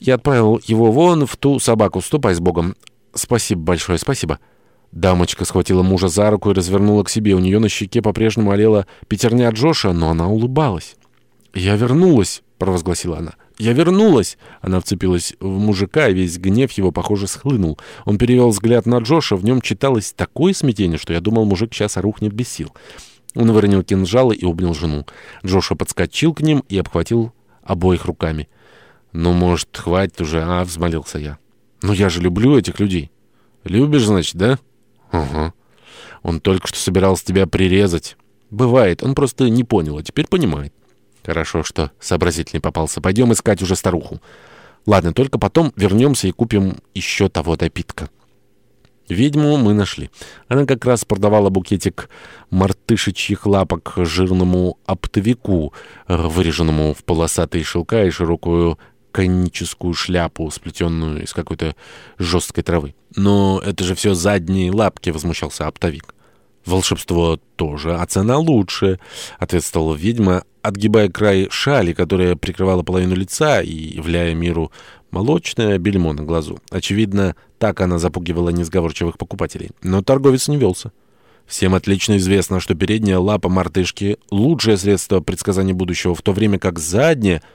Я отправил его вон в ту собаку. Ступай с Богом. Спасибо большое, спасибо. Дамочка схватила мужа за руку и развернула к себе. У нее на щеке по-прежнему олела пятерня Джоша, но она улыбалась. «Я вернулась», — провозгласила она. «Я вернулась!» Она вцепилась в мужика, и весь гнев его, похоже, схлынул. Он перевел взгляд на Джоша, в нем читалось такое смятение, что я думал, мужик сейчас рухнет без сил. Он выронил кинжалы и обнял жену. Джоша подскочил к ним и обхватил обоих руками. «Ну, может, хватит уже, а?» — взмолился я. «Ну, я же люблю этих людей». «Любишь, значит, да?» «Ага. Он только что собирался тебя прирезать». «Бывает, он просто не понял, а теперь понимает». «Хорошо, что сообразительный попался. Пойдем искать уже старуху. Ладно, только потом вернемся и купим еще того допитка». Ведьму мы нашли. Она как раз продавала букетик мартышечьих лапок жирному оптовику, выреженному в полосатые шелка и широкую коническую шляпу, сплетенную из какой-то жесткой травы. «Но это же все задние лапки», — возмущался оптовик. «Волшебство тоже, а цена лучше», — ответствовала ведьма, отгибая край шали, которая прикрывала половину лица и являя миру молочное бельмо на глазу. Очевидно, так она запугивала несговорчивых покупателей. Но торговец не велся. Всем отлично известно, что передняя лапа мартышки — лучшее средство предсказания будущего, в то время как задняя —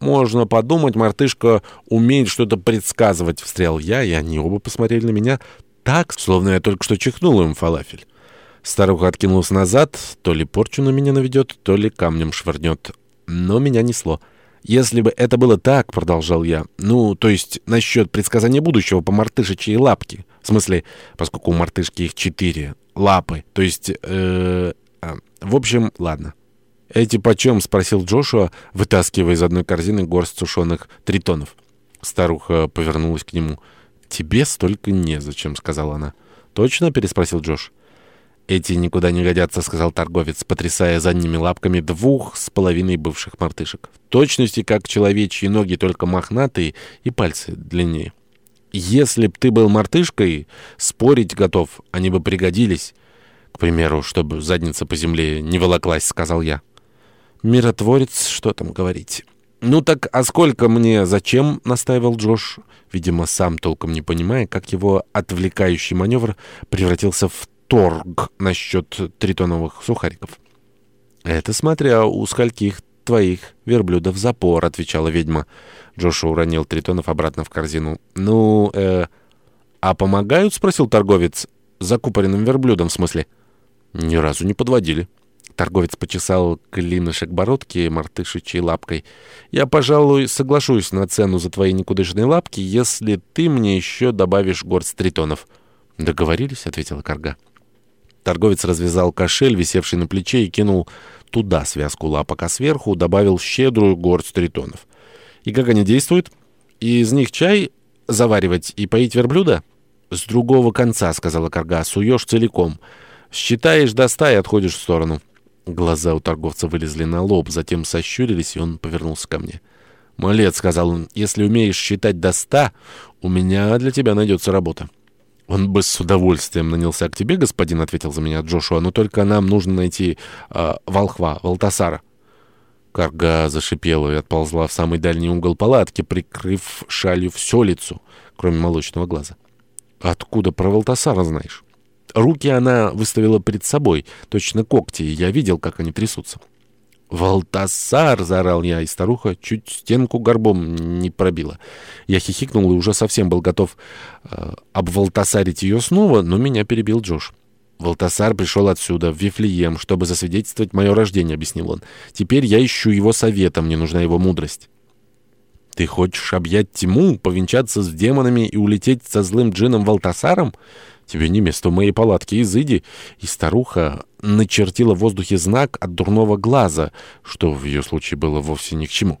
«Можно подумать, мартышка умеет что-то предсказывать», — встрял я, и они оба посмотрели на меня так, словно я только что чихнул им фалафель. Старуха откинулась назад, то ли порчу на меня наведет, то ли камнем швырнет. Но меня несло. «Если бы это было так», — продолжал я, «ну, то есть насчет предсказания будущего по мартышечьей лапке, в смысле, поскольку у мартышки их четыре лапы, то есть, э, -э в общем, ладно». «Эти почем?» — спросил Джошуа, вытаскивая из одной корзины горсть сушеных тритонов. Старуха повернулась к нему. «Тебе столько незачем», — сказала она. «Точно?» — переспросил Джош. «Эти никуда не годятся», — сказал торговец, потрясая задними лапками двух с половиной бывших мартышек. «В точности, как человечьи ноги, только мохнатые и пальцы длиннее. Если б ты был мартышкой, спорить готов, они бы пригодились. К примеру, чтобы задница по земле не волоклась», — сказал я. Миротворец, что там говорить. «Ну так, а сколько мне зачем?» — настаивал Джош, видимо, сам толком не понимая, как его отвлекающий маневр превратился в торг насчет тритоновых сухариков. «Это смотря у скольких твоих верблюдов запор», — отвечала ведьма. Джоша уронил тритонов обратно в корзину. «Ну, э, а помогают?» — спросил торговец. «Закупоренным верблюдом, в смысле?» «Ни разу не подводили». Торговец почесал клинышек бородки мартышечьей лапкой. «Я, пожалуй, соглашусь на цену за твои никудышные лапки, если ты мне еще добавишь горсть тритонов». «Договорились?» — ответила Карга. Торговец развязал кошель, висевший на плече, и кинул туда связку лапок, а сверху добавил щедрую горсть тритонов. «И как они действуют? Из них чай заваривать и поить верблюда?» «С другого конца», — сказала Карга, — «суешь целиком. Считаешь до ста и отходишь в сторону». Глаза у торговца вылезли на лоб, затем сощурились, и он повернулся ко мне. «Малец», — сказал он, — «если умеешь считать до ста, у меня для тебя найдется работа». «Он бы с удовольствием нанялся к тебе, господин», — ответил за меня Джошуа, «но только нам нужно найти э, волхва, Валтасара». Карга зашипела и отползла в самый дальний угол палатки, прикрыв шалью все лицо, кроме молочного глаза. «Откуда про Валтасара знаешь?» Руки она выставила перед собой, точно когти, и я видел, как они трясутся. «Валтасар!» — заорал я, и старуха чуть стенку горбом не пробила. Я хихикнул и уже совсем был готов э, обвалтасарить ее снова, но меня перебил Джош. «Валтасар пришел отсюда, в Вифлеем, чтобы засвидетельствовать мое рождение», — объяснил он. «Теперь я ищу его совета, мне нужна его мудрость». «Ты хочешь объять тьму, повенчаться с демонами и улететь со злым джином Валтасаром?» Тебе не место в моей палатке, изыди». И старуха начертила в воздухе знак от дурного глаза, что в ее случае было вовсе ни к чему.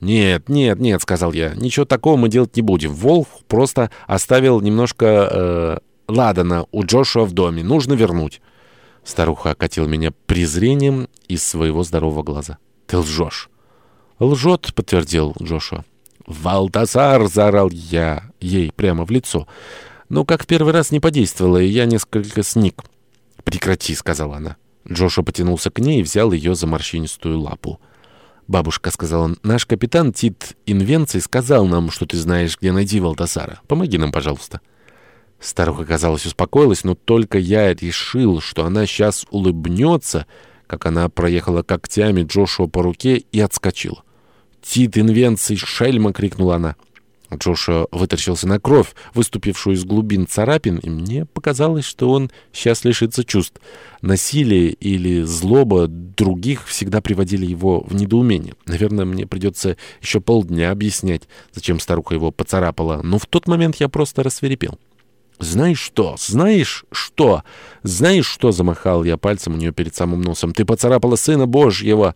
«Нет, нет, нет», — сказал я, — «ничего такого мы делать не будем. Волк просто оставил немножко э, ладана у Джошуа в доме. Нужно вернуть». Старуха окатила меня презрением из своего здорового глаза. «Ты лжешь». «Лжет», — подтвердил Джошуа. «Валтасар!» — заорал я ей прямо в лицо. Но как в первый раз не подействовало, и я несколько сник. «Прекрати», — сказала она. Джоша потянулся к ней и взял ее за морщинистую лапу. «Бабушка», — сказал он, — «наш капитан Тит Инвенций сказал нам, что ты знаешь, где найти Валтасара. Помоги нам, пожалуйста». Старуха, казалось, успокоилась, но только я решил, что она сейчас улыбнется, как она проехала когтями Джошуа по руке и отскочила. «Тит Инвенций, шельма!» — крикнула она. Джоша вытащился на кровь, выступившую из глубин царапин, и мне показалось, что он сейчас лишится чувств. Насилие или злоба других всегда приводили его в недоумение. Наверное, мне придется еще полдня объяснять, зачем старуха его поцарапала, но в тот момент я просто рассверепел. «Знаешь что? Знаешь что? Знаешь что?» — замахал я пальцем у нее перед самым носом. «Ты поцарапала сына Божьего!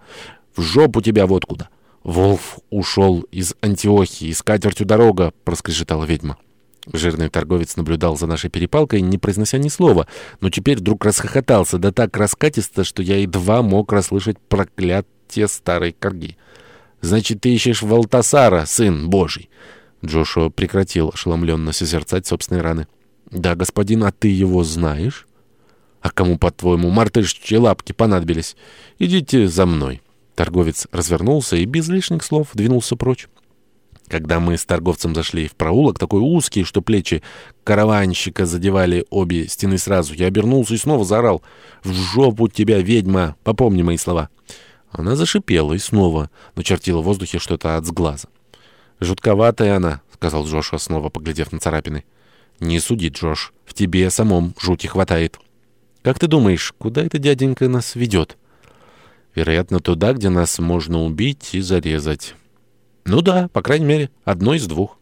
В жопу тебя вот куда!» «Волф ушел из Антиохии, с катертью дорога», — проскрежетала ведьма. Жирный торговец наблюдал за нашей перепалкой, не произнося ни слова, но теперь вдруг расхохотался, да так раскатисто, что я едва мог расслышать проклятие старой корги. «Значит, ты ищешь Валтасара, сын Божий!» Джошуа прекратил ошеломленно созерцать собственные раны. «Да, господин, а ты его знаешь?» «А кому, по-твоему, мартышечьи лапки понадобились? Идите за мной». Торговец развернулся и без лишних слов двинулся прочь. Когда мы с торговцем зашли в проулок, такой узкий, что плечи караванщика задевали обе стены сразу, я обернулся и снова заорал «В жопу тебя, ведьма! Попомни мои слова!» Она зашипела и снова начертила в воздухе что-то от сглаза. «Жутковатая она», — сказал Джошуа, снова поглядев на царапины. «Не суди, Джош, в тебе самом жути хватает». «Как ты думаешь, куда это дяденька нас ведет?» Вероятно, туда, где нас можно убить и зарезать. Ну да, по крайней мере, одно из двух.